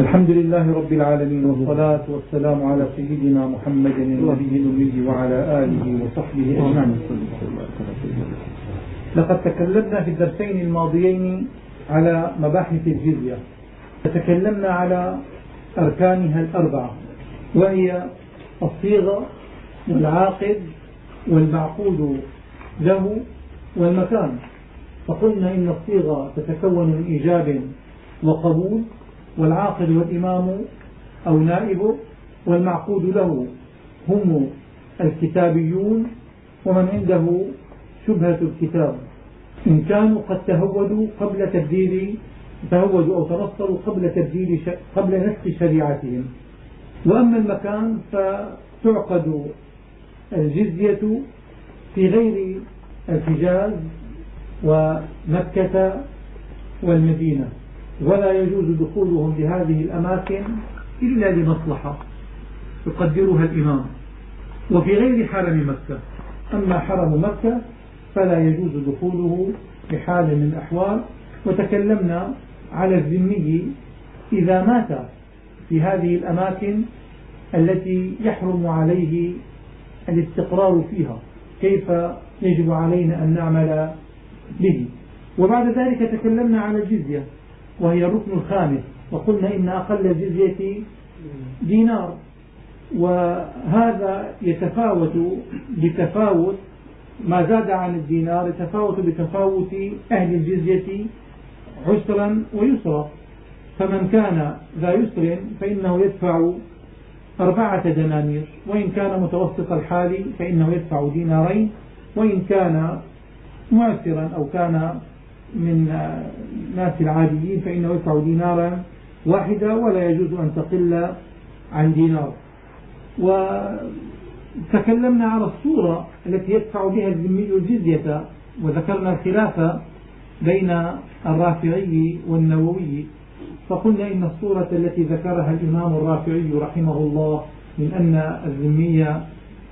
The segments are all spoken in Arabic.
الحمد لله رب العالمين والصلاة والسلام على سيدنا محمد النبي الأمي وعلى آله وصحبه أجمعين. لقد تكلمنا في الدرسين الماضيين على مباحث الجزية تكلمنا على أركانها الأربعة وهي الصيغة والعاقد والمعقود له والمكان. فقلنا إن الصيغة تتكون من إيجاب وقبول والعاقد والإمام أو نائبه والمعقود له هم الكتابيون ومن عنده شبهة الكتاب. إن كانوا قد تهودوا قبل تبديل تهودوا أو تنصروا قبل تبديل قبل نسخ شريعتهم. وأما المكان فتعقد الجزية في غير الحجاز ومكة والمدينة. ولا يجوز دخولهم لهذه الأماكن إلا لمصلحة يقدرها الإمام. وفي غير حرم مكة. أما حرم مكة فلا يجوز دخوله بحال من الأحوال. وتكلمنا على الذمي إذا مات في هذه الأماكن التي يحرم عليه الاستقرار فيها. كيف يجب علينا أن نعمل به؟ وبعد ذلك تكلمنا على الجزية. وهي الركن الخامس. وقلنا إن أقل الجزية دينار. وهذا يتفاوت بتفاوت ما زاد عن الدينار يتفاوت بتفاوت أهل الجزية عسرا ويسرا. فمن كان ذا يسر فإنه يدفع أربعة دنانير. وإن كان متوسط الحال فإنه يدفع دينارين. وإن كان معسرا أو كان من الناس العاديين فإنه يدفع دينارا واحدا ولا يجوز أن تقل عن دينار. وتكلمنا على الصورة التي يدفع بها الذمي الجزية وذكرنا الخلاف بين الرافعي والنووي فقلنا إن الصورة التي ذكرها الإمام الرافعي رحمه الله من أن الذمي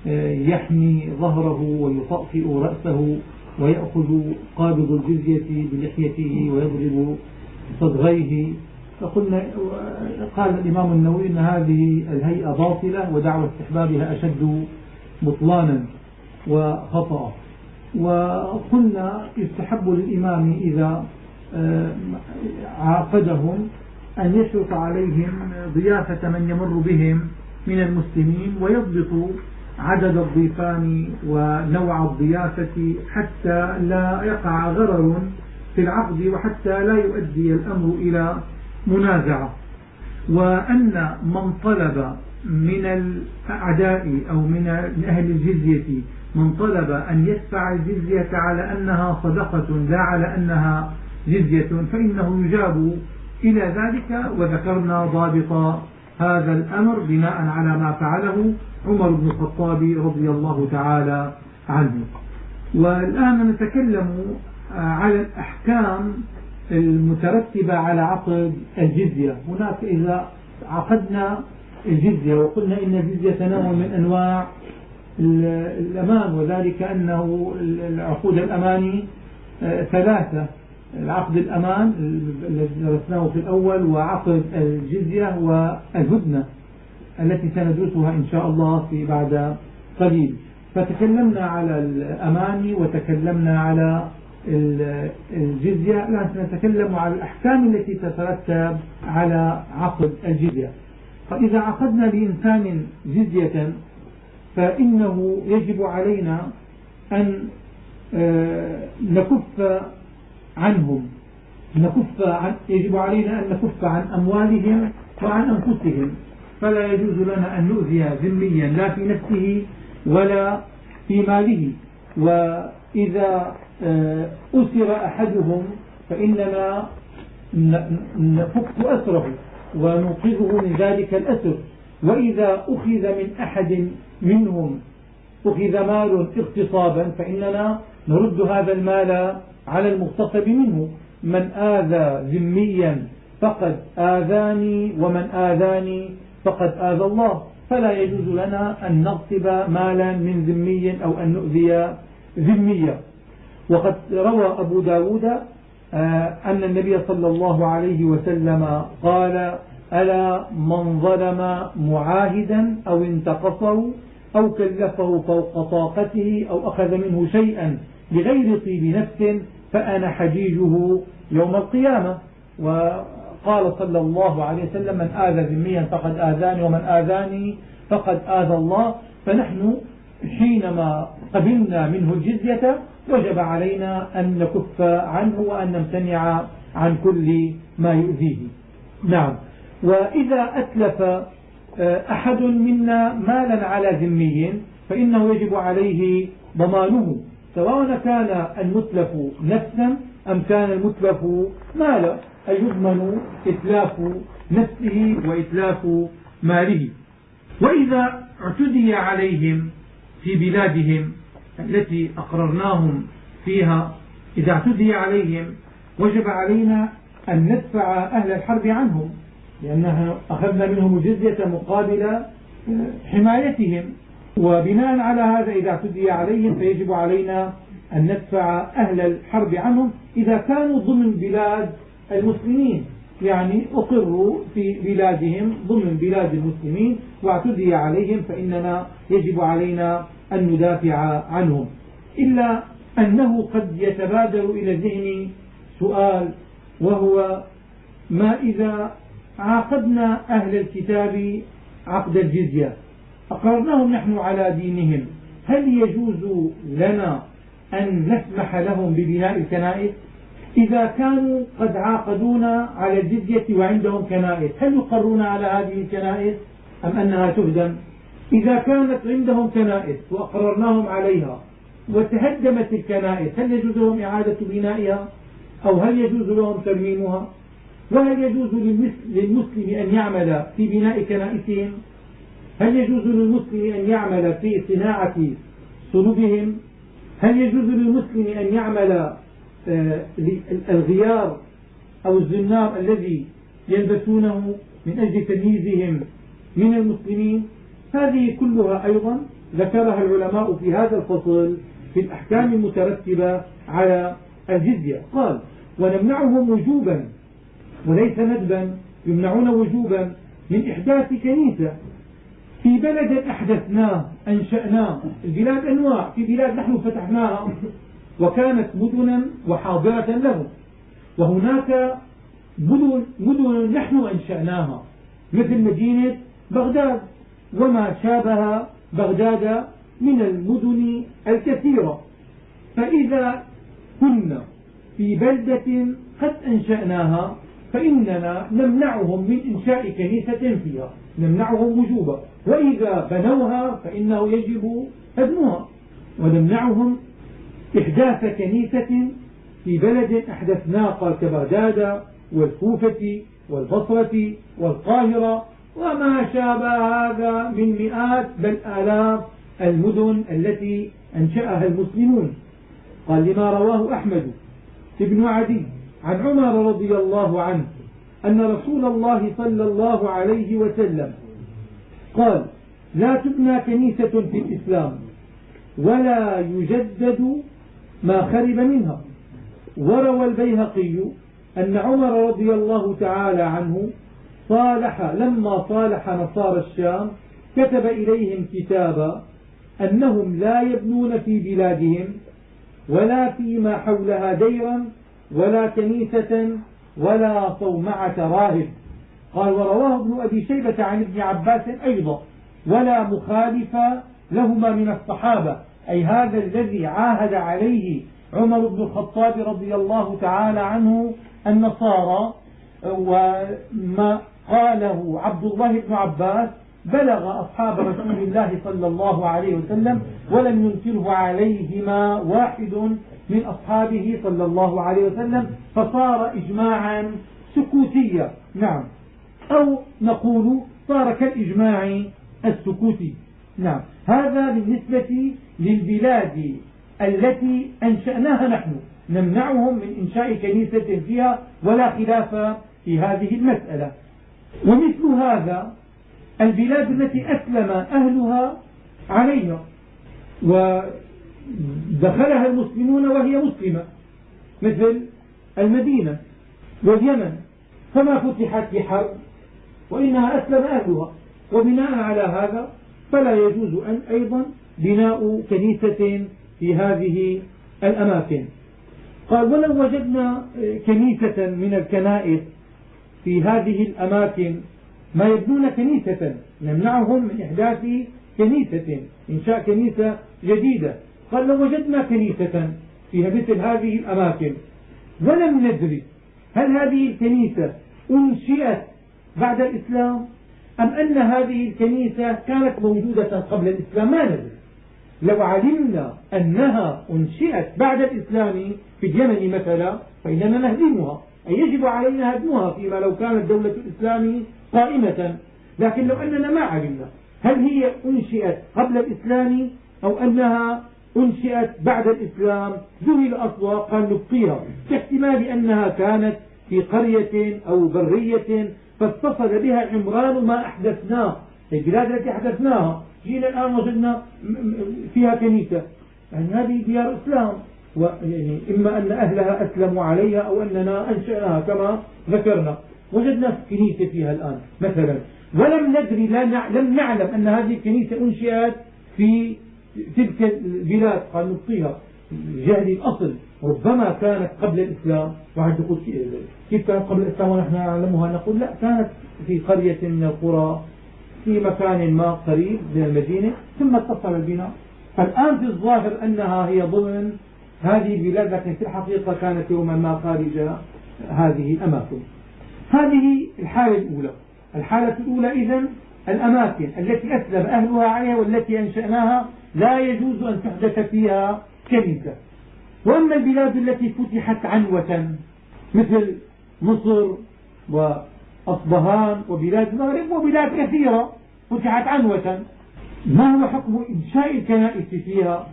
آه، يحمي ظهره ويطأطئ رأسه ويأخذ قابض الجزية بلحيته ويضرب صدغيه. فقلنا قال الإمام النووي أن هذه الهيئة باطلة ودعوى استحبابها أشد بطلانا وخطأ. وقلنا يستحب للإمام إذا آه، عاقدهم أن يشرط عليهم ضيافة من يمر بهم من المسلمين ويضبط عدد الضيفان ونوع الضيافة حتى لا يقع غرر في العقد وحتى لا يؤدي الأمر إلى منازعة. وأن من طلب من الأعداء أو من أهل الجزية من طلب أن يدفع الجزية على أنها صدقة لا على أنها جزية فإنه يجاب إلى ذلك وذكرنا ضابط هذا الأمر بناء على ما فعله عمر بن الخطاب رضي الله تعالى عنه. والآن نتكلم على الأحكام المترتبة على عقد الجزية. هناك إذا عقدنا الجزية وقلنا إن الجزية نوع من أنواع الأمان وذلك أنه العقود الأماني آه، ثلاثة. العقد الأمان الذي درسناه في الأول وعقد الجزية والهدنة التي سندرسها إن شاء الله في بعد قليل. فتكلمنا على الأماني وتكلمنا على الجزية. الآن سنتكلم على الأحكام التي تترتب على عقد الجزية. فإذا عقدنا لإنسان جزية فإنه يجب علينا أن آه، نكف عنهم. نكف عن يجب علينا أن نكف عن أموالهم وعن أنفسهم. فلا يجوز لنا أن نؤذي ذميا لا في نفسه ولا في ماله. وإذا آه، أسر أحدهم فإننا نفك أسره وننقذه من ذلك الأسر. وإذا أخذ من أحد منهم أخذ مال اغتصابا فإننا نرد هذا المال على المغتصب منه. من آذى ذميا فقد آذاني ومن آذاني فقد آذى الله. فلا يجوز لنا أن نغصب مالا من ذمي أو أن نؤذي ذميا وقد روى أبو داود آه، أن النبي صلى الله عليه وسلم قال ألا من ظلم معاهدا أو انتقصه أو كلفه فوق طاقته أو أخذ منه شيئا بغير طيب نفس فأنا حجيجه يوم القيامة. وقال صلى الله عليه وسلم من آذى ذميا فقد آذاني ومن آذاني فقد آذى الله. فنحن حينما قبلنا منه الجزية وجب علينا أن نكف عنه وأن نمتنع عن كل ما يؤذيه. نعم. وإذا أتلف آه، أحد منا مالا على ذمي فإنه يجب عليه ضمانه. سواء كان المتلف نفسا أم كان المتلف مالا أي يضمن إتلاف نفسه وإتلاف ماله. وإذا اعتدي عليهم في بلادهم التي أقررناهم فيها إذا اعتدي عليهم وجب علينا أن ندفع أهل الحرب عنهم لأنها أخذنا منهم الجزية مقابل حمايتهم. وبناء على هذا إذا اعتدي عليهم فيجب علينا أن ندفع أهل الحرب عنهم إذا كانوا ضمن بلاد المسلمين. يعني أقروا في بلادهم ضمن بلاد المسلمين واعتدي عليهم فإننا يجب علينا أن ندافع عنهم. إلا أنه قد يتبادر إلى الذهن سؤال وهو ما إذا عاقدنا أهل الكتاب عقد الجزية. أقرناهم نحن على دينهم هل يجوز لنا أن نسمح لهم ببناء الكنائس؟ إذا كانوا قد عاقدونا على الجزية وعندهم كنائس هل يقرون على هذه الكنائس أم أنها تهدم؟ إذا كانت عندهم كنائس وأقررناهم عليها وتهدمت الكنائس هل يجوز لهم إعادة بنائها؟ أو هل يجوز لهم ترميمها وهل يجوز للمسلم أن يعمل في بناء كنائسهم؟ هل يجوز للمسلم أن يعمل في صناعة صلبهم هل يجوز للمسلم أن يعمل آه، الغيار أو الزنار الذي يلبسونه من أجل تمييزهم من المسلمين؟ هذه كلها أيضا ذكرها العلماء في هذا الفصل في الأحكام المترتبة على الجزية. قال ونمنعهم وجوبا وليس ندبا يمنعون وجوبا من إحداث كنيسة في بلد أحدثناه أنشأناه البلاد أنواع في بلاد نحن فتحناها. وكانت مدنا وحاضرة لهم وهناك مدن, مدن نحن أنشأناها مثل مدينة بغداد. وما شابه بغداد من المدن الكثيرة. فإذا كنا في بلدة قد أنشأناها فإننا نمنعهم من إنشاء كنيسة فيها. نمنعهم وجوبا. وإذا بنوها فإنه يجب هدمها. ونمنعهم إحداث كنيسة في بلد أحدثناه قال كبغداد والكوفة والبصرة والقاهرة وما شابه هذا من مئات بل آلاف المدن التي أنشأها المسلمون. قال لما رواه أحمد بن عدي عن عمر رضي الله عنه أن رسول الله صلى الله عليه وسلم قال لا تبنى كنيسة في الإسلام ولا يجدد ما خرب منها. وروى البيهقي أن عمر رضي الله تعالى عنه صالح لما صالح نصارى الشام كتب إليهم كتابا أنهم لا يبنون في بلادهم ولا فيما حولها ديرا ولا كنيسة ولا صومعة راهب. قال ورواه ابن أبي شيبة عن ابن عباس أيضا. ولا مخالف لهما من الصحابة. أي هذا الذي عاهد عليه عمر بن الخطاب رضي الله تعالى عنه النصارى وما قاله عبد الله بن عباس بلغ أصحاب رسول الله صلى الله عليه وسلم ولم ينكره عليهما واحد من أصحابه صلى الله عليه وسلم فصار إجماعا سكوتيا. نعم. أو نقول صار كالإجماع السكوتي. نعم. هذا بالنسبة للبلاد التي أنشأناها نحن. نمنعهم من إنشاء كنيسة فيها ولا خلاف في هذه المسألة. ومثل هذا البلاد التي أسلم أهلها عليها ودخلها المسلمون وهي مسلمة مثل المدينة واليمن. فما فتحت بحرب وإنها أسلم أهلها. وبناء على هذا فلا يجوز أن أيضا بناء كنيسة في هذه الأماكن. قال ولو وجدنا كنيسة من الكنائس في هذه الأماكن ما يبنون كنيسة نمنعهم من إحداث كنيسة إنشاء كنيسة جديدة. قال لو وجدنا كنيسة فيها مثل هذه الأماكن ولم ندري هل هذه الكنيسة أنشئت بعد الإسلام أم أن هذه الكنيسة كانت موجودة قبل الإسلام؟ ما ندري. لو علمنا أنها أنشئت بعد الإسلام في اليمن مثلا فإننا نهدمها أي يجب علينا هدمها فيما لو كانت دولة الإسلام قائمة. لكن لو أننا ما علمنا هل هي أنشئت قبل الإسلام أو أنها أنشئت بعد الإسلام ذهل أصلا قال نبقيها كاحتمال أنها كانت في قرية أو برية فاتصل بها عمران ما أحدثناه البلاد التي أحدثناها. جينا الآن وجدنا فيها كنيسة يعني هذه ديار إسلام يعني إما أن أهلها أسلموا عليها أو أننا أنشأناها كما ذكرنا. وجدنا كنيسة فيها الآن مثلا. ولم ندري لا لم نعلم أن هذه الكنيسة أنشئت في تلك البلاد قال نبقيها جهل الأصل. ربما كانت قبل الإسلام واحد يقول كيف كانت قبل الإسلام ونحن نعلمها؟ نقول لا كانت في قرية من القرى في مكان ما قريب من المدينة ثم اتصل البناء فالآن في الظاهر أنها هي ضمن هذه البلاد لكن في الحقيقة كانت يوما ما خارج هذه الأماكن. هذه الحالة الأولى. الحالة الأولى إذا الأماكن التي أسلم أهلها عليها والتي أنشأناها لا يجوز أن تحدث فيها كنيسة وأما البلاد التي فتحت عنوة مثل مصر وأصبهان وبلاد المغرب وبلاد كثيرة فتحت عنوة. ما هو حكم إنشاء الكنائس فيها؟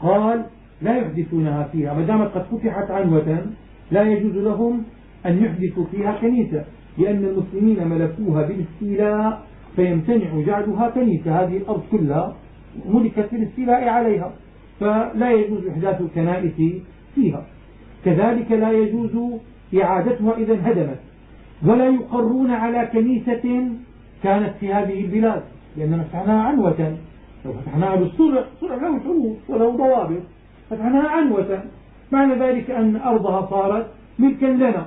قال لا يحدثونها فيها. ما دامت قد فتحت عنوة لا يجوز لهم أن يحدثوا فيها كنيسة لأن المسلمين ملكوها بالاستيلاء فيمتنع جعلها كنيسة. هذه الأرض كلها ملكت بالاستيلاء عليها فلا يجوز إحداث الكنائس فيها. كذلك لا يجوز إعادتها إذا هدمت ولا يقرون على كنيسة كانت في هذه البلاد لأننا فتحناها عنوة. لو فتحناها بالصلح صلح له شروط وله ضوابط فتحناها عنوة. معنى ذلك أن أرضها صارت ملكا لنا.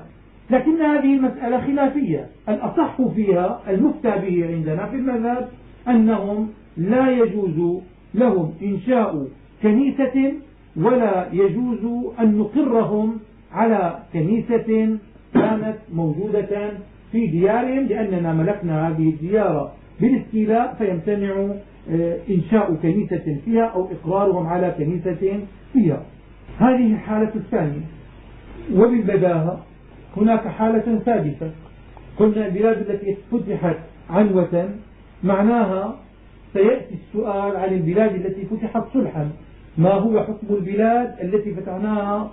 لكن هذه المسألة خلافية. الأصح فيها المفتى به عندنا في المذهب أنهم لا يجوز لهم إنشاء كنيسة ولا يجوز أن نقرهم على كنيسة كانت موجودة في ديارهم لأننا ملكنا هذه الديار بالاستيلاء فيمتنع آه، إنشاء كنيسة فيها أو إقرارهم على كنيسة فيها. هذه الحالة الثانية. وبالبداهة هناك حالة ثالثة. قلنا البلاد التي فتحت عنوة معناها سيأتي السؤال عن البلاد التي فتحت صلحا. ما هو حكم البلاد التي فتحناها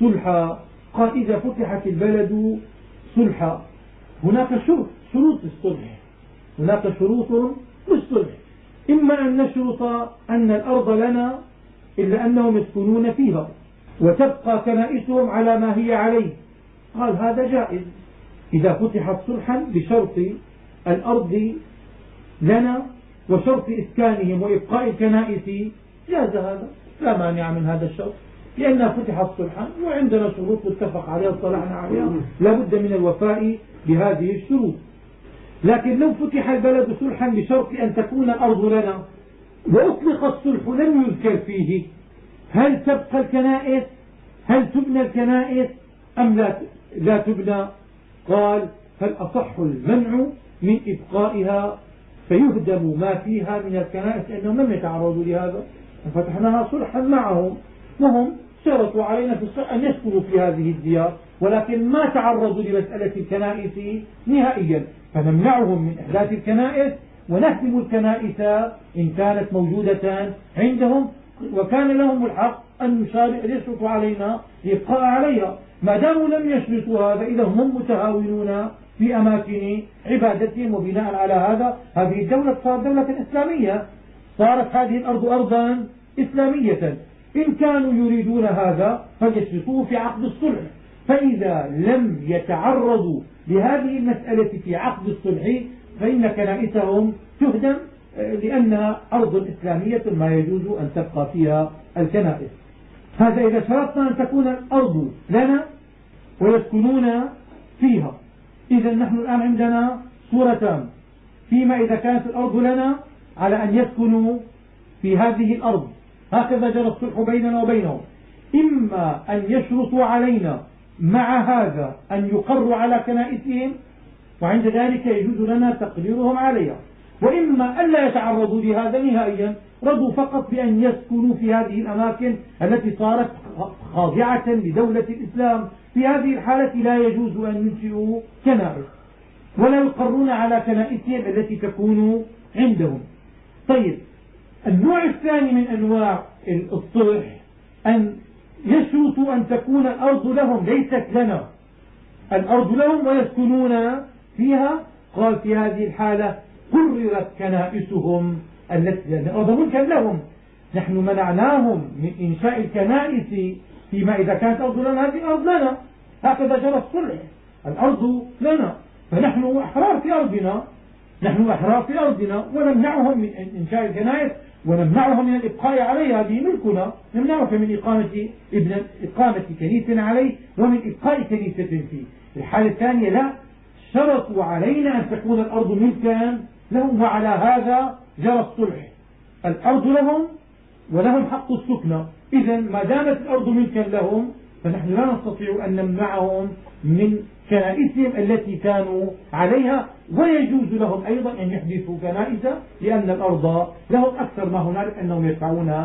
صلحا؟ قال إذا فتحت البلد صلحا. هناك شروط شروط الصلح هناك شروط للصلح. إما أن نشرط أن الأرض لنا إلا أنهم يسكنون فيها وتبقى كنائسهم على ما هي عليه. قال هذا جائز. إذا فتحت صلحا بشرط الأرض لنا وشرط إسكانهم وإبقاء الكنائس. جاز هذا لا مانع من هذا الشرط لأنها فتحت صلحا وعندنا شروط متفق عليها اطلعنا عليها. لا بد من الوفاء بهذه الشروط. لكن لو فتح البلد صلحا بشرط أن تكون الأرض لنا وأطلق الصلح لم يذكر فيه هل تبقى الكنائس؟ هل تبنى الكنائس؟ أم لا لا تبنى؟ قال فالأصح المنع من إبقائها؟ فيهدم ما فيها من الكنائس لأنهم لم يتعرضوا لهذا. فتحناها صلحا معهم. وهم شرطوا علينا في الصلح أن يسكنوا في هذه الديار ولكن ما تعرضوا لمسألة الكنائس نهائيا. فنمنعهم من إحداث الكنائس ونهدم الكنائس إن كانت موجودة عندهم. وكان لهم الحق أن يشرطوا علينا الإبقاء عليها. ما داموا لم يشرطوا هذا إذا هم متهاونون في أماكن عبادتهم وبناء على هذا. هذه الدولة صارت دولة إسلامية. صارت هذه الأرض أرضا إسلامية. إن كانوا يريدون هذا فليشرطوه في عقد الصلح. فإذا لم يتعرضوا لهذه المسألة في عقد الصلح فإن كنائسهم تهدم لأنها أرض إسلامية ما يجوز أن تبقى فيها الكنائس. هذا إذا شرطنا أن تكون الأرض لنا ويسكنون فيها. إذا نحن الآن عندنا صورتان فيما إذا كانت الأرض لنا على أن يسكنوا في هذه الأرض. هكذا جرى الصلح بيننا وبينهم. إما أن يشرطوا علينا مع هذا أن يقروا على كنائسهم وعند ذلك يجوز لنا تقريرهم عليها. وإما ألا يتعرضوا لهذا نهائيا رضوا فقط بأن يسكنوا في هذه الأماكن التي صارت خاضعة لدولة الإسلام. في هذه الحالة لا يجوز أن ينشئوا كنائس ولا يقرون على كنائسهم التي تكون عندهم. طيب النوع الثاني من أنواع الصلح أن يشرطوا أن تكون الأرض لهم ليست لنا. الأرض لهم ويسكنون فيها. قال في هذه الحالة قررت كنائسهم التي لأن الأرض ملكا لهم. نحن منعناهم من إنشاء الكنائس فيما إذا كانت الأرض لنا هذه الأرض لنا. هكذا جرى الصلح الأرض لنا. فنحن أحرار في أرضنا. نحن أحرار في أرضنا. ونمنعهم من إنشاء الكنائس ونمنعهم من الإبقاء عليها. هذه ملكنا. نمنعك من إقامة ابن إقامة كنيسة عليه ومن إبقاء كنيسة فيه. الحالة الثانية لا. شرطوا علينا أن تكون الأرض ملكا لهم. وعلى هذا جرى الصلح. الأرض لهم ولهم حق السكنى. إذا ما دامت الأرض ملكا لهم فنحن لا نستطيع أن نمنعهم من كنائسهم التي كانوا عليها ويجوز لهم أيضا أن يحدثوا كنائس لأن الأرض لهم أكثر ما هنالك أنهم يدفعون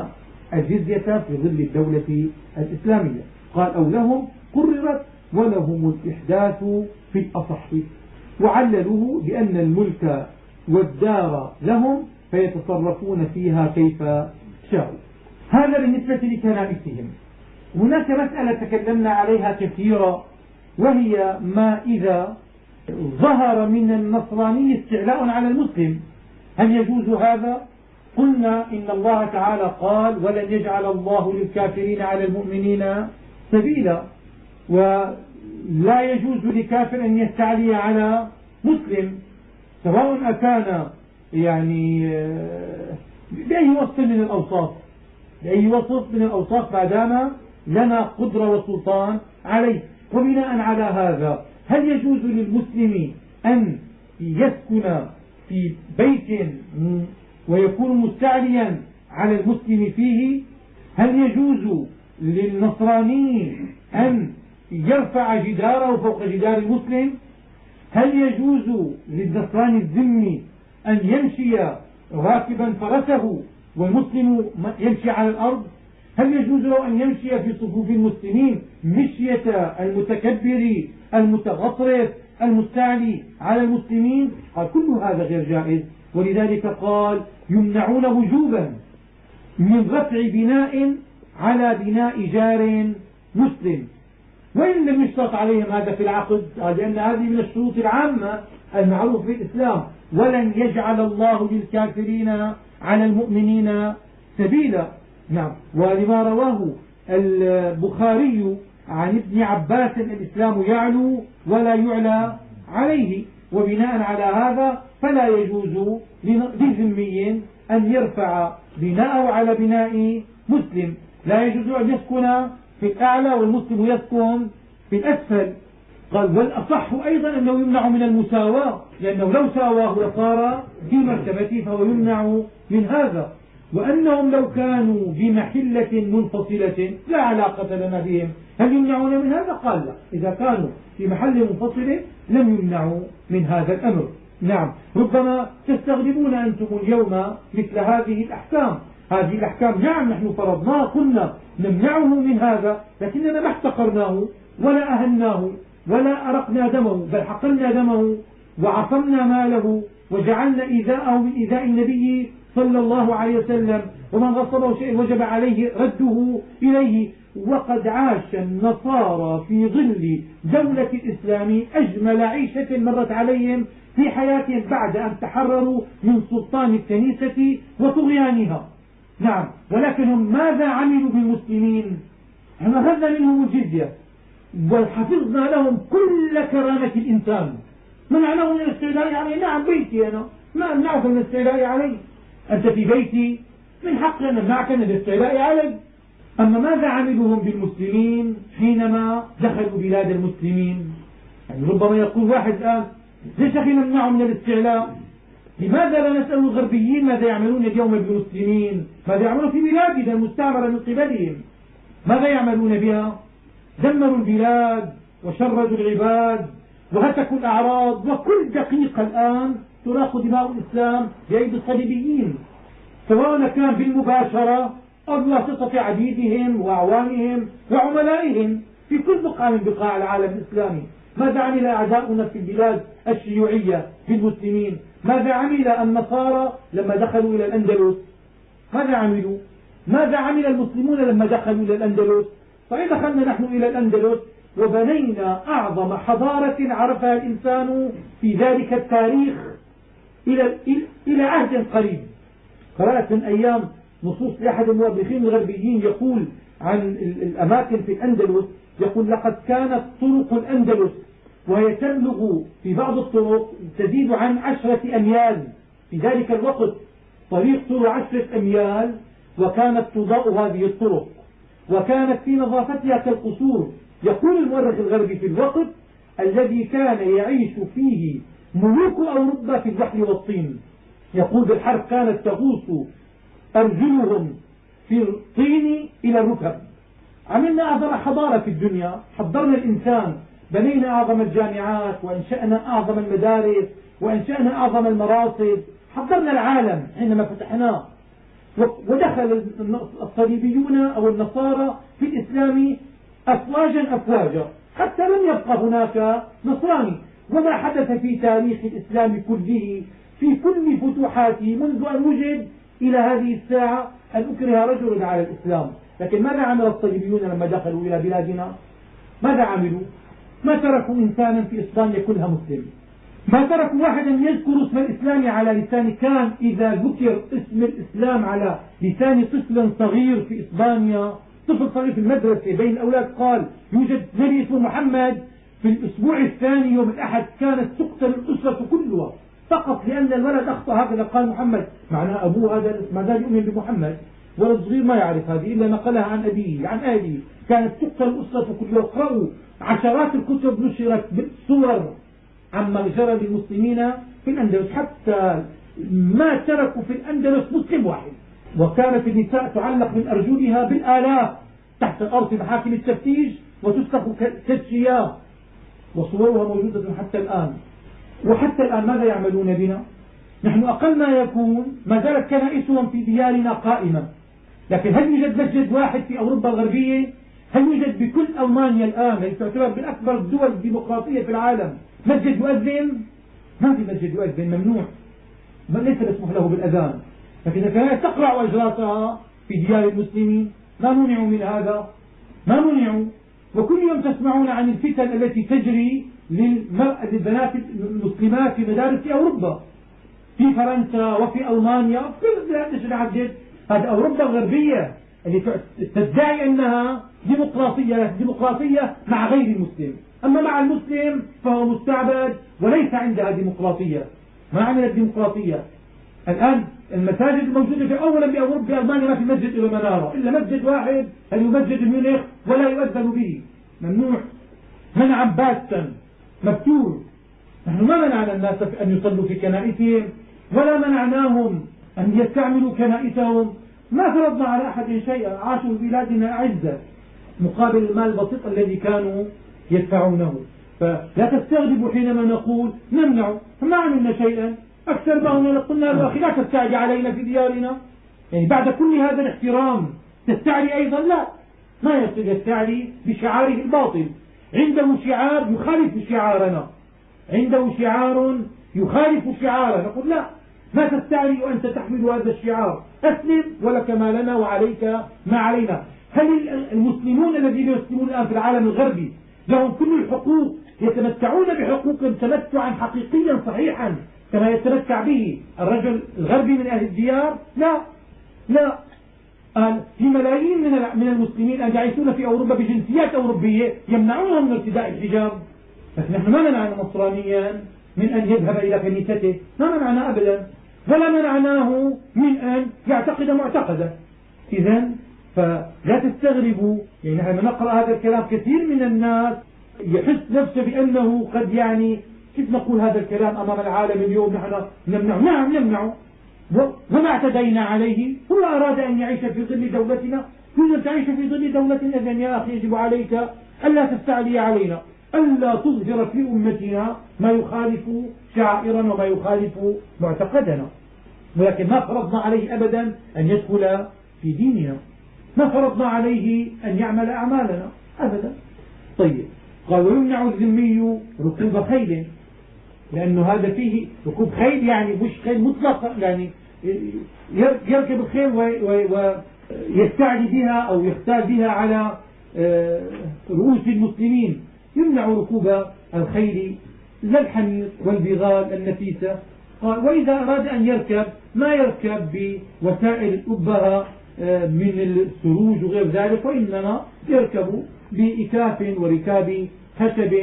الجزية في ظل الدولة الإسلامية. قال أو لهم قررت ولهم الإحداث في الأصح. وعللوه بأن الملك والدار لهم فيتصرفون فيها كيف شاءوا. هذا بالنسبة لكنائسهم. هناك مسألة تكلمنا عليها كثيرا وهي ما إذا ظهر من النصراني استعلاء على المسلم. هل يجوز هذا؟ قلنا إن الله تعالى قال ولن يجعل الله للكافرين على المؤمنين سبيلا ولا يجوز لكافر أن يستعلي على مسلم سواء أكان يعني بأي وصف من الأوصاف. بأي وصف من الأوصاف ما دام لنا قدرة وسلطان عليه. وبناء على هذا هل يجوز للمسلم أن يسكن في بيت ويكون مستعليا على المسلم فيه؟ هل يجوز للنصراني أن يرفع جداره فوق جدار المسلم؟ هل يجوز للنصراني الذمي أن يمشي راكبا فرسه والمسلم يمشي على الأرض هل يجوز له أن يمشي في صفوف المسلمين؟ مشية المتكبر المتغطرس المستعلي على المسلمين؟ قال كل هذا غير جائز. ولذلك قال يمنعون وجوبا من رفع بناء على بناء جار مسلم. وإن لم يشترط عليهم هذا في العقد قال لأن هذه من الشروط العامة المعروف في الإسلام ولن يجعل الله للكافرين على المؤمنين سبيلا. نعم. ولما رواه البخاري عن ابن عباس الإسلام يعلو ولا يعلى عليه. وبناء على هذا فلا يجوز لذمي أن يرفع بناءه على بناء مسلم. لا يجوز أن يسكن في الأعلى والمسلم يسكن في الأسفل. قال والأصح أيضا أنه يمنع من المساواة لأنه لو ساواه لصار في مرتبته فهو يمنع من هذا. وأنهم لو كانوا بمحلة منفصلة لا علاقة لنا بهم. هل يمنعون من هذا؟ قال لا. إذا كانوا في محل منفصل لم يمنعوا من هذا الأمر. نعم. ربما تستغربون أنتم اليوم مثل هذه الأحكام. هذه الأحكام نعم نحن فرضناها كنا نمنعه من هذا لكننا ما احتقرناه ولا أهناه. ولا أرقنا دمه بل حقلنا دمه وعصمنا ماله وجعلنا إيذاءه من إيذاء النبي صلى الله عليه وسلم ومن غصبه شيء وجب عليه رده إليه. وقد عاش النصارى في ظل دولة الإسلام أجمل عيشة مرت عليهم في حياتهم بعد أن تحرروا من سلطان الكنيسة وطغيانها. نعم ولكنهم ماذا عملوا بالمسلمين؟ أخذنا منهم الجزية. وحفظنا لهم كل كرامة الإنسان. منعناه من الاستعلاء علي نعم بيتي أنا. ما أمنعك من الاستعلاء علي أنت في بيتي. من حقي أن أمنعك من الاستعلاء علي أما ماذا عملوا هم بالمسلمين حينما دخلوا بلاد المسلمين؟ يعني ربما يقول واحد الآن ليش أخي نمنعه من الاستعلاء لماذا لا نسأل الغربيين ماذا يعملون اليوم بالمسلمين؟ ماذا يعملون في بلادنا المستعمرة من قبلهم؟ ماذا يعملون بها؟ دمروا البلاد وشردوا العباد وهتكوا الأعراض وكل دقيقة الآن تراق دماء الإسلام بأيدي الصليبيين. سواء كان بالمباشرة أو بواسطة عبيدهم وأعوانهم وعملائهم في كل بقعة من بقاع العالم الإسلامي. ماذا عمل أعداؤنا في البلاد الشيوعية بالمسلمين؟ ماذا عمل النصارى لما دخلوا إلى الأندلس؟ ماذا عملوا؟ ماذا عمل المسلمون لما دخلوا إلى الأندلس؟ صحيح دخلنا نحن إلى الأندلس وبنينا أعظم حضارة عرفها الإنسان في ذلك التاريخ إلى إلى عهد قريب. قرأت من أيام نصوص لأحد المؤرخين الغربيين يقول عن الأماكن في الأندلس يقول لقد كانت طرق الأندلس وهي تبلغ في بعض الطرق تزيد عن عشرة أميال. في ذلك الوقت طريق طول عشرة أميال وكانت تضاء هذه الطرق. وكانت في نظافتها كالقصور. يقول المؤرخ الغربي في الوقت الذي كان يعيش فيه ملوك أوروبا في البحر والطين. يقول بالحرف كانت تغوص أرجلهم في الطين إلى الركب. عملنا أعظم حضارة في الدنيا. حضرنا الإنسان. بنينا أعظم الجامعات وأنشأنا أعظم المدارس وأنشأنا أعظم المراصد. حضرنا العالم حينما فتحناه. ودخل الصليبيون أو النصارى في الإسلام أفواجا أفواجا. حتى لم يبقى هناك نصراني. وما حدث في تاريخ الإسلام كله في كل فتوحاته منذ أن وجد إلى هذه الساعة أن أكره رجل على الإسلام. لكن ماذا عمل الصليبيون لما دخلوا إلى بلادنا؟ ماذا عملوا؟ ما تركوا إنسانا في إسبانيا كلها مسلم ما تركوا واحدا يذكر اسم الإسلام على لسان كان إذا ذكر اسم الإسلام على لسان طفل صغير في إسبانيا طفل صغير في المدرسة بين الأولاد قال يوجد نبي اسمه محمد. في الأسبوع الثاني يوم الأحد كانت تقتل الأسرة كلها فقط لأن الولد أخطأ هكذا قال محمد. معناه أبوه هذا ما زال يؤمن بمحمد. ولد صغير ما يعرف هذه إلا نقلها عن أبيه عن أهله. كانت تقتل الأسرة كلها اقرأوا عشرات الكتب نشرت بالصور. عما جرى للمسلمين في الأندلس. حتى ما تركوا في الأندلس مسلم واحد. وكانت النساء تعلق من أرجلها بالآلاف تحت الأرض في محاكم التفتيش وتسلخ كالشياه وصورها موجودة حتى الآن. وحتى الآن ماذا يعملون بنا؟ نحن أقل ما يكون. ما زالت كنائسهم في ديارنا قائمة. لكن هل يوجد مسجد واحد في أوروبا الغربية هل يوجد بكل ألمانيا الآن التي تعتبر من أكبر الدول الديمقراطية في العالم مسجد يؤذن ما في مسجد يؤذن ممنوع. ليس مسموح له بالأذان. لكن كانت تقرع أجراسها في ديار المسلمين ما منعوا من هذا؟ ما منعوا. وكل يوم تسمعون عن الفتن التي تجري للبنات المسلمات في مدارس أوروبا. في فرنسا وفي ألمانيا. كل البلاد نعدد هذه أوروبا الغربية. اللي تدعي أنها ديمقراطية ديمقراطية مع غير المسلم. أما مع المسلم فهو مستعبد وليس عندها ديمقراطية. ما عملت ديمقراطية. الآن المساجد الموجودة في أولا بأوروبا في ألمانيا ما في مسجد له منارة. إلا مسجد واحد هل مسجد ميونخ ولا يؤذن به. ممنوع. منعا باتا. مبتول نحن ما منعنا الناس أن يصلوا في كنائسهم ولا منعناهم أن يستعملوا كنائسهم ما فرضنا على أحد شيئا عاشوا في بلادنا أعزة مقابل المال البسيط الذي كانوا يدفعونه. فلا تستغربوا حينما نقول نمنع ما عملنا شيئا. أكثر ما هنا قلنا له أخي لا تستعدي علينا في ديارنا. يعني بعد كل هذا الاحترام تستعلي أيضا؟ لا. ما يصير يستعلي بشعاره الباطل. عنده شعار يخالف شعارنا. عنده شعار يخالف شعارنا. نقول لا. ما تستعلي وأنت تحمل هذا الشعار. أسلم ولك ما لنا وعليك ما علينا. هل المسلمون الذين يسلمون الآن في العالم الغربي لهم كل الحقوق؟ يتمتعون بحقوق تمتعا حقيقيا صحيحا كما يتمتع به الرجل الغربي من أهل الديار؟ لا. لا. في ملايين من المسلمين أن يعيشون في أوروبا بجنسيات أوروبية يمنعونهم من ارتداء الحجاب. لكن نحن ما منعنا نصرانيا من أن يذهب إلى كنيسته. ما منعنا أبدا. ولا منعناه من أن يعتقد معتقدا. إذا فلا تستغربوا يعني نحن نقرأ هذا الكلام كثير من الناس يحس نفسه بأنه قد يعني كيف نقول هذا الكلام أمام العالم اليوم؟ نحن نمنعه. نعم نمنعه. وما اعتدينا عليه. هو أراد أن يعيش في ظل دولتنا. كنا تعيش في ظل دولتنا إذا يا أخي يجب عليك ألا تستعلي علينا. ألا تظهر في أمتنا ما يخالف شعائرنا وما يخالف معتقدنا. ولكن ما فرضنا عليه أبدا أن يدخل في ديننا. ما فرضنا عليه أن يعمل أعمالنا أبدا. طيب قال ويمنع الذمي ركوب خيل. لأنه هذا فيه ركوب خيل يعني مش خيل مطلق يعني يركب الخيل ويستعلي بها أو يختال بها على آه، رؤوس المسلمين. يمنع ركوب الخيل لا الحمير والبغال النفيسة. قال وإذا أراد أن يركب ما يركب بوسائل الأبهة آه، من السروج وغير ذلك وإنما يركب بإكاف وركاب خشب.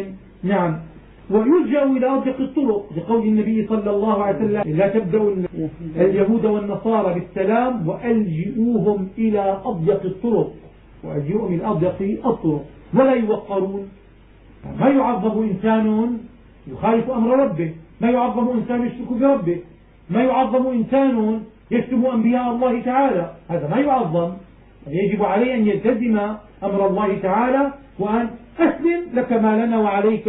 نعم. ويلجأ إلى أضيق الطرق لقول النبي صلى الله عليه وسلم لا تبدأوا اليهود والنصارى بالسلام وألجئوهم إلى أضيق الطرق وألجئوهم إلى أضيق الطرق ولا يوقرون. ما يعظم إنسان يخالف أمر ربه. ما يعظم إنسان يشرك بربه. ما يعظم إنسان يشتم أنبياء الله تعالى. هذا ما يعظم. يجب عليه أن يلتزم أمر الله تعالى وأن أسلم لك ما لنا وعليك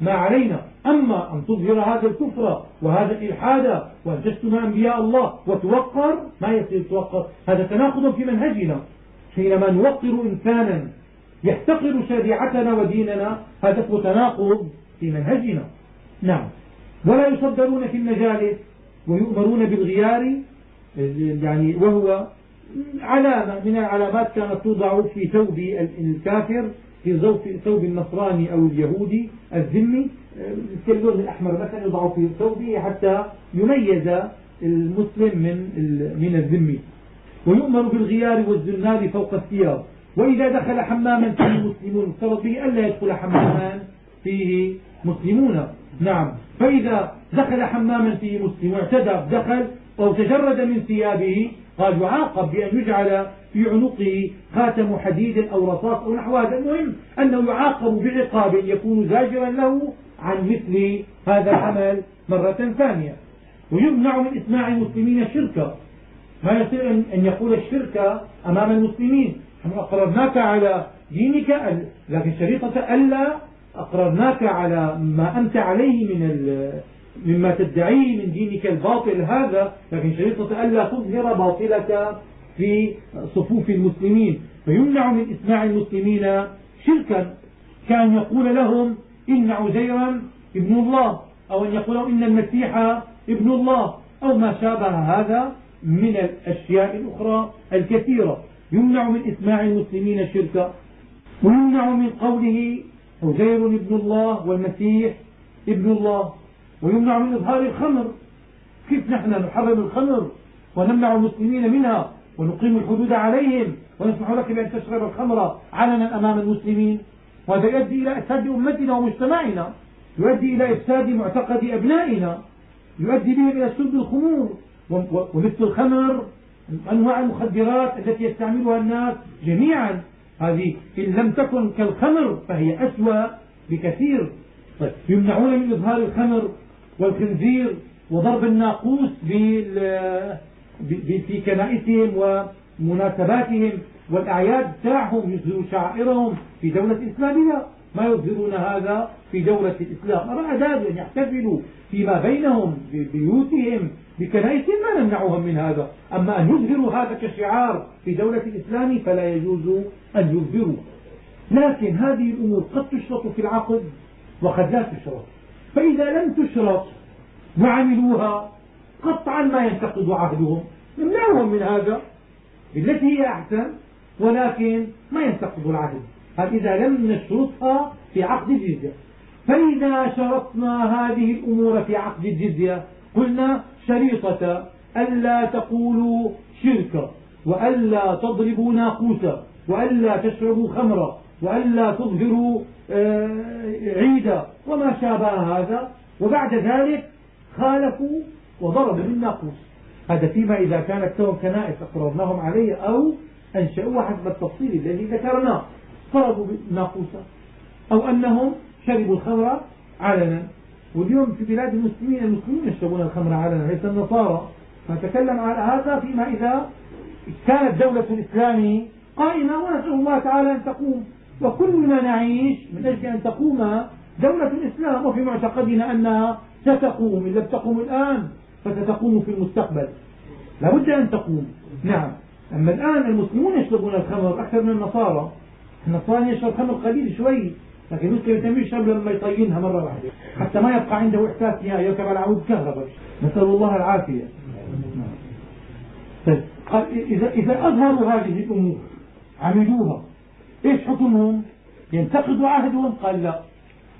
ما علينا. أما أن تظهر هذا الكفر وهذا الإلحاد وأن تشتم أنبياء الله وتوقر ما يصير توقر. هذا تناقض في منهجنا. حينما نوقر إنسانا يحتقر شريعتنا وديننا هذا هو تناقض في منهجنا. نعم. ولا يصدرون في المجالس ويؤمرون بالغيار يعني وهو علامة من العلامات كانت توضع في ثوب الكافر في ثوب النصراني أو اليهودي الذمي. كاللون الأحمر مثلا يوضع في ثوبه حتى يميز المسلم من من الذمي. ويؤمر بالغيار والزنار فوق الثياب. وإذا دخل حماما فيه مسلمون افترض به ألا يدخل حماما فيه مسلمون. نعم. فإذا دخل حماما فيه مسلم واعتدى دخل أو تجرد من ثيابه قال يعاقب بأن يجعل في عنقه خاتم حديد أو رصاص أو نحو هذا. المهم أنه يعاقب بعقاب يكون زاجرا له عن مثل هذا العمل مرة ثانية. ويمنع من إسماع المسلمين الشرك. ما يصير أن يقول الشرك أمام المسلمين. نحن أقررناك على دينك لكن شريطة ألا أقررناك على ما أنت عليه من مما تدعيه من دينك الباطل هذا لكن شريطة ألا تظهر باطلك في صفوف المسلمين. فيمنع من إسماع المسلمين شركا. كان يقول لهم إن عزيرا ابن الله أو أن يقول إن المسيح ابن الله. أو ما شابه هذا من الأشياء الأخرى الكثيرة. يمنع من إسماع المسلمين شركا ويمنع من قوله عزير ابن الله والمسيح ابن الله ويمنع من إظهار الخمر. كيف نحن نحرم الخمر ونمنع المسلمين منها ونقيم الحدود عليهم ونسمح لك بأن تشرب الخمر علنا أمام المسلمين؟ وهذا يؤدي إلى إفساد أمتنا ومجتمعنا يؤدي إلى إفساد معتقد أبنائنا يؤدي بهم إلى شرب الخمور ومثل الخمر أنواع المخدرات التي يستعملها الناس جميعا. هذه إن لم تكن كالخمر فهي أسوأ بكثير. طيب يمنعون من إظهار الخمر والخنزير وضرب الناقوس في كنائسهم ومناسباتهم والأعياد تاعهم يظهروا شعائرهم في دولة إسلامية. ما يظهرون هذا في دولة الإسلام. أرادوا أن يحتفلوا فيما بينهم ببيوتهم بكنائسهم ما نمنعهم من هذا. أما أن يظهروا هذا كشعار في دولة الإسلام فلا يجوز أن يظهروا. لكن هذه الأمور قد تشرط في العقد وقد لا تشرط. فإذا لم تشرط وعملوها قطعا ما ينتقض عهدهم نمنعهم من هذا. بالتي هي أحسن ولكن ما ينتقض العهد إذا لم نشرطها في عقد الجزية. فإذا شرطنا هذه الأمور في عقد الجزية قلنا شريطة ألا تقولوا شركا وألا تضربوا ناقوسا وألا تشربوا خمرا وألا تظهروا آه، عيدا وما شابه هذا. وبعد ذلك خالفوا وضربوا بالناقوس. هذا فيما إذا كانت لهم كنائس أقررناهم عليه أو أنشأوها حسب التفصيل الذي ذكرناه. ضربوا بالناقوس أو أنهم شربوا الخمر علنا. واليوم في بلاد المسلمين المسلمين يشربون الخمر علنا ليس النصارى. فنتكلم على هذا فيما إذا كانت دولة الإسلام قائمة ونسأل الله تعالى أن تقوم. وكل ما نعيش من أجل أن تقوم دولة الإسلام وفي معتقدنا أنها ستقوم إن لم تقوم الآن فستقوم في المستقبل. لا بد أن تقوم. نعم. أما الآن المسلمون يشربون الخمر أكثر من النصارى. النصراني يشرب خمر قليل شوي. لكن المسلم يشرب لما يطينها مرة واحدة. حتى ما يبقى عنده إحساس فيها يركب على عود كهرباء. نسأل الله العافية. طيب قال إذا, إذا أظهروا هذه الأمور عملوها إيش حكمهم؟ ينتقد عهدهم؟ قال لا.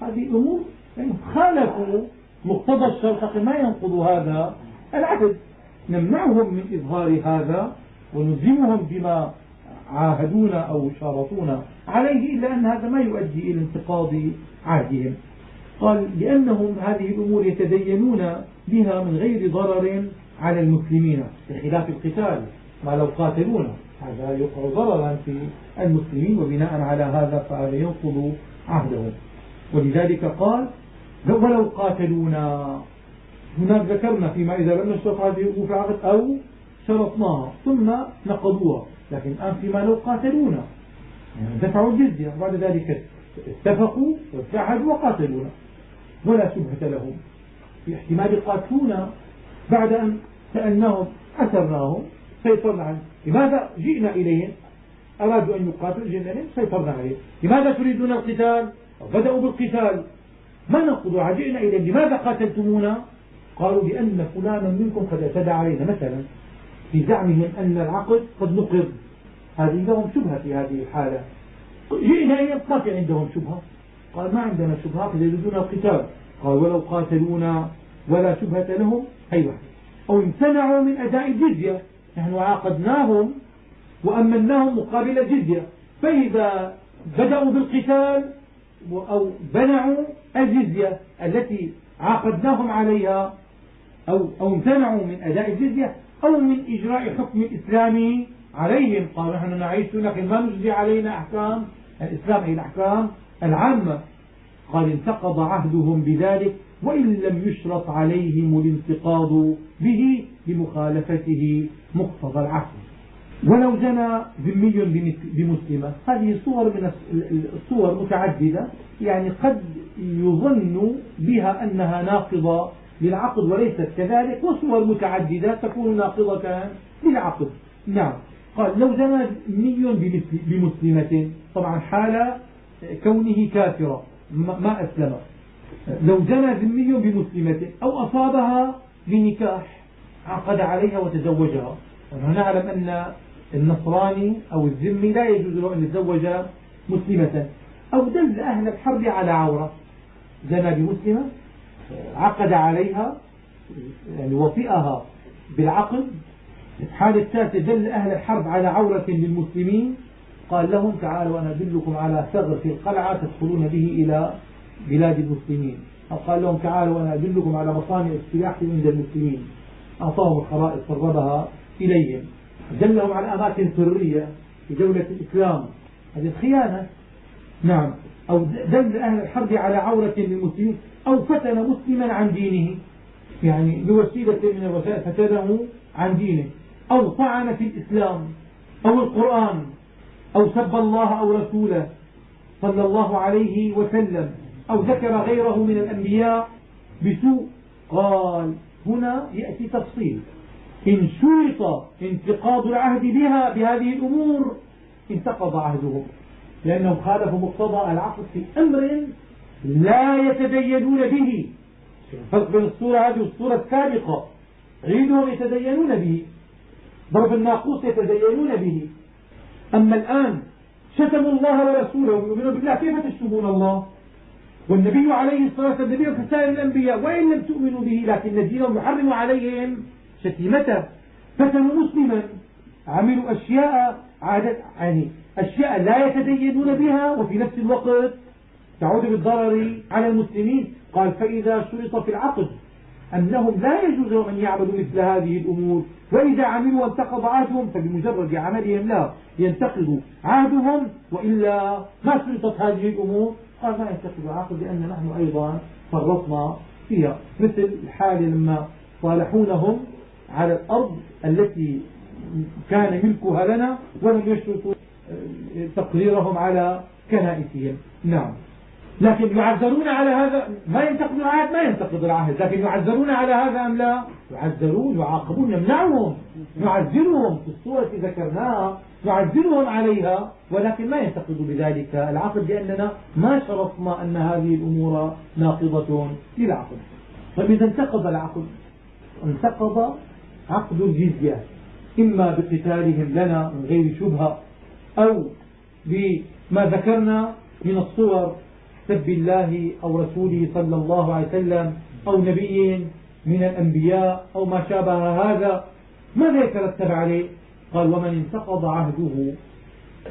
هذه أمور يعني خالفوا مقتضى الشرع ما ينقض هذا العهد. نمنعهم من إظهار هذا ونلزمهم بما عاهدونا أو شارطونا عليه إلا أن هذا ما يؤدي إلى انتقاض عهدهم. قال لأنهم هذه الأمور يتدينون بها من غير ضرر على المسلمين. بخلاف القتال ما لو قاتلونا. هذا يقع ضررا في المسلمين وبناء على هذا فهذا ينقض عهدهم. ولذلك قال ولو قاتلونا. هناك ذكرنا فيما إذا لم نشرط هذه الأمور في العقد أو شرطناها ثم نقضوها. لكن الآن فيما لو قاتلونا يعني دفعوا الجزية وبعد ذلك اتفقوا واتحدوا وقاتلونا. ولا شبهة لهم. في احتمال يقاتلونا بعد أن سألناهم أسرناهم سيطرنا عليهم. لماذا جئنا إليهم؟ أرادوا أن يقاتلوا جئنا إليهم سيطرنا عليهم. لماذا تريدون القتال؟ بدأوا بالقتال. ما نقضوا جئنا إليهم؟ لماذا قاتلتمونا؟ قالوا لأن فلانا منكم قد اعتدى علينا مثلا. في زعمهم أن العقد قد نقض هذه لهم شبهة في هذه الحالة. جئنا ما في عندهم شبهة. قال ما عندنا شبهة يريدون القتال. قال ولو قاتلونا ولا شبهة لهم أي واحد. أو امتنعوا من أداء الجزية. نحن عاقدناهم وأمناهم مقابل الجزية. فإذا بدأوا بالقتال أو منعوا الجزية التي عاقدناهم عليها أو, أو امتنعوا من أداء الجزية أو من إجراء حكم الإسلام عليهم. قالوا نحن نعيش لكن ما نجري علينا أحكام الإسلام هي الأحكام العامة. قال انتقض عهدهم بذلك وإن لم يشرط عليهم الانتقاض به لمخالفته مقتضى العهد. ولو زنى ذمي بمسلمة. هذه صور من الصور متعددة يعني قد يظن بها أنها ناقضة للعقد وليست كذلك وصور متعددة تكون ناقضة للعقد. نعم. قال لو زنى ذمي بمسلمة طبعا حال كونه كافرا ما أسلم. لو زنى ذمي بمسلمة أو أصابها بنكاح عقد عليها وتزوجها. ونحن نعلم أن النصراني أو الذمي لا يجوز له أن يتزوج مسلمة. أو دل أهل الحرب على عورة. زنى بمسلمة؟ عقد عليها يعني وطئها بالعقد. الحالة الثالثة دل أهل الحرب على عورة للمسلمين. قال لهم تعالوا أنا أدلكم على ثغر في القلعة تدخلون به إلى بلاد المسلمين. أو قال لهم تعالوا أنا أدلكم على مصانع السلاح عند المسلمين. أعطاهم الخرائط قربها إليهم. دلهم على أماكن سرية في دولة الإسلام. هذه خيانة نعم. أو دل أهل الحرب على عورة للمسلمين أو فتن مسلما عن دينه. يعني بوسيلة من الوسائل فتنه عن دينه. أو طعن في الإسلام أو القرآن أو سب الله أو رسوله صلى الله عليه وسلم أو ذكر غيره من الأنبياء بسوء. قال هنا يأتي تفصيل. إن شرط انتقاض العهد بها بهذه الأمور انتقض عهدهم. لأنهم خالفوا مقتضى العقد في أمر لا يتدينون به. الفرق بين الصورة هذه والصورة السابقة. عيدهم يتدينون به. ضرب الناقوس يتدينون به. أما الآن شتموا الله ورسوله ويؤمنون بالله كيف تشتمون الله؟ والنبي عليه الصلاة والسلام نبي كسائر الأنبياء وإن لم تؤمنوا به لكن دينهم يحرم عليهم شتيمته. فتنوا مسلما. عملوا أشياء عادت يعني أشياء لا يتدينون بها وفي نفس الوقت تعود بالضرر على المسلمين. قال فإذا شرط في العقد أنهم لا يجوز لهم أن يعملوا مثل هذه الأمور. وإذا عملوا وانتقض عهدهم فبمجرد عملهم لا ينتقض عهدهم وإلا ما شرطت هذه الأمور. قال ما ينتقض العقد لأن نحن أيضا فرطنا فيها. مثل الحالة لما صالحونهم على الأرض التي كان ملكها لنا ولم يشرطوا تقديرهم على كنائسهم. نعم. لكن يعذرون على هذا ما ينتقد العهد؟ ما ينتقد العهد. لكن يعذرون على هذا أم لا؟ يعذرون يعاقبون نمنعهم نعذرهم في الصورة ذكرناها نعذرهم عليها. ولكن ما ينتقد بذلك العقد لأننا ما شرطنا أن هذه الأمور ناقضة للعقد. طيب إذا انتقض العقد انتقض عقد الجزية. إما بقتالهم لنا من غير شبهة أو بما ذكرنا من الصور سب الله أو رسوله صلى الله عليه وسلم أو نبي من الأنبياء أو ما شابه هذا ماذا يترتب عليه؟ قال ومن انتقض عهده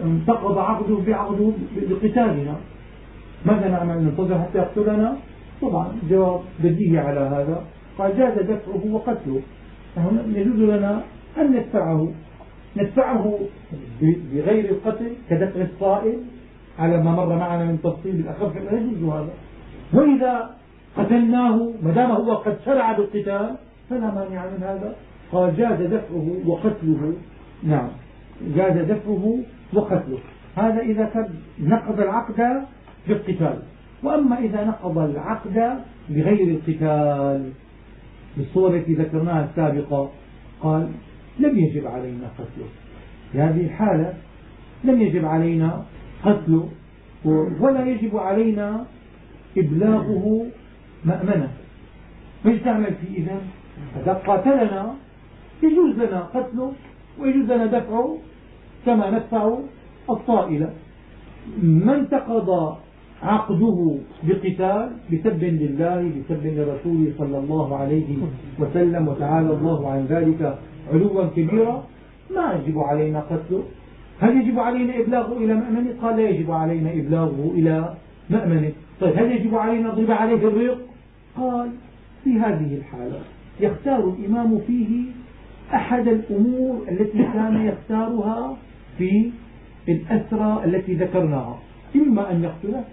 انتقض عقده بعقده بقتالنا ماذا نعمل؟ ننتظر حتى يقتلنا؟ طبعا جواب بديهي على هذا. قال جاز دفعه وقتله. يجوز لنا أن ندفعه. ندفعه بغير القتل كدفع الصائل على ما مر معنا من تفصيل الأخف لا يجوز هذا. وإذا قتلناه ما دام هو قد شرع بالقتال فلا مانع من هذا. قال جاز دفعه وقتله. نعم. جاز دفعه وقتله. هذا إذا كان نقض العقد بالقتال. وأما إذا نقض العقد بغير القتال بالصورة التي ذكرناها السابقة قال لم يجب علينا قتله. في هذه الحالة لم يجب علينا قتله ولا يجب علينا إبلاغه مأمنة. إيش تعمل فيه إذا إذا قاتلنا يجوز لنا قتله ويجوز لنا دفعه كما ندفع الطائلة. ما انتقض عقده بقتال بسب لله بسب لرسوله صلى الله عليه وسلم وتعالى الله عن ذلك علوا كبيرا ما يجب علينا قتله. هل يجب علينا إبلاغه إلى مأمنه قال لا يجب علينا إبلاغه إلى مأمنه طيب هل يجب علينا ضرب عليه الرق قال في هذه الحالة يختار الإمام فيه أحد الأمور التي كان يختارها في الأسرى التي ذكرناها. إما أن يقتله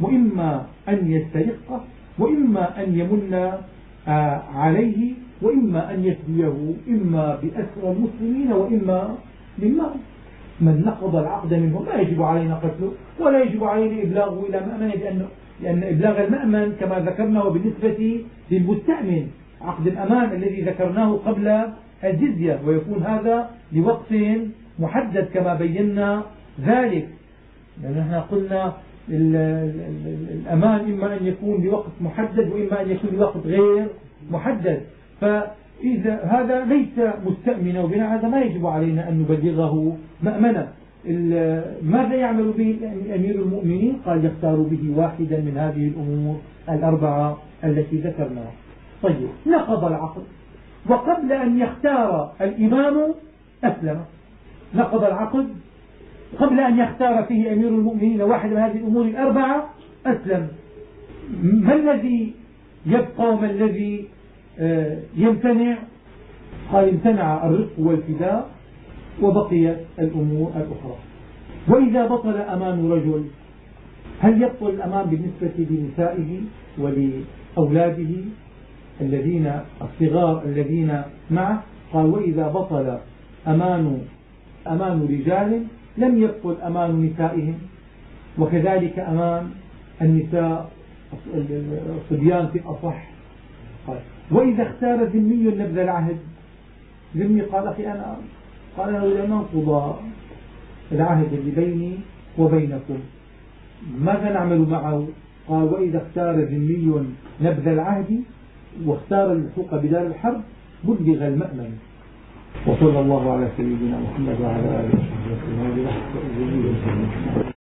وإما أن يسترقه وإما أن يمن آه، عليه وإما أن يفديه إما بأسرى المسلمين وإما بالمال من نقض العقد منه لا يجب علينا قتله ولا يجب علينا إبلاغه إلى مأمنه لأن, لأن إبلاغ المأمن كما ذكرنا بالنسبة للمستأمن عقد الأمان الذي ذكرناه قبل الجزية ويكون هذا لوقت محدد كما بينا ذلك. لأن إحنا قلنا الأمان إما أن يكون لوقت محدد وإما أن يكون لوقت غير محدد. فإذا هذا ليس مستأمنا وبناء هذا ما يجب علينا أن نبلغه مأمنا. ماذا يعمل به أمير المؤمنين؟ قال يختار به واحدا من هذه الأمور الأربعة التي ذكرناها طيب نقض العقد. وقبل أن يختار الإمام أسلم. نقض العقد. قبل أن يختار فيه أمير المؤمنين واحد من هذه الأمور الأربعة أسلم. ما الذي يبقى وما الذي يمتنع قال امتنع الرق والفداء وبقيت الأمور الأخرى. وإذا بطل أمان رجل هل يبطل الأمان بالنسبة لنسائه ولأولاده الذين الصغار الذين معه؟ قال وإذا بطل أمان أمان رجال لم يبطل أمان نسائهم. وكذلك أمان النساء الصبيان في الأصح. قال وإذا اختار ذمي نبذ العهد ذمي قال أخي أنا قال لن ننقض العهد اللي بيني وبينكم ماذا نعمل معه؟ قال وإذا اختار ذمي نبذ العهد واختار الحقوق بدار الحرب بلغ المأمن. وصلى الله على سيدنا محمد وعلى آله وصحبه وسلم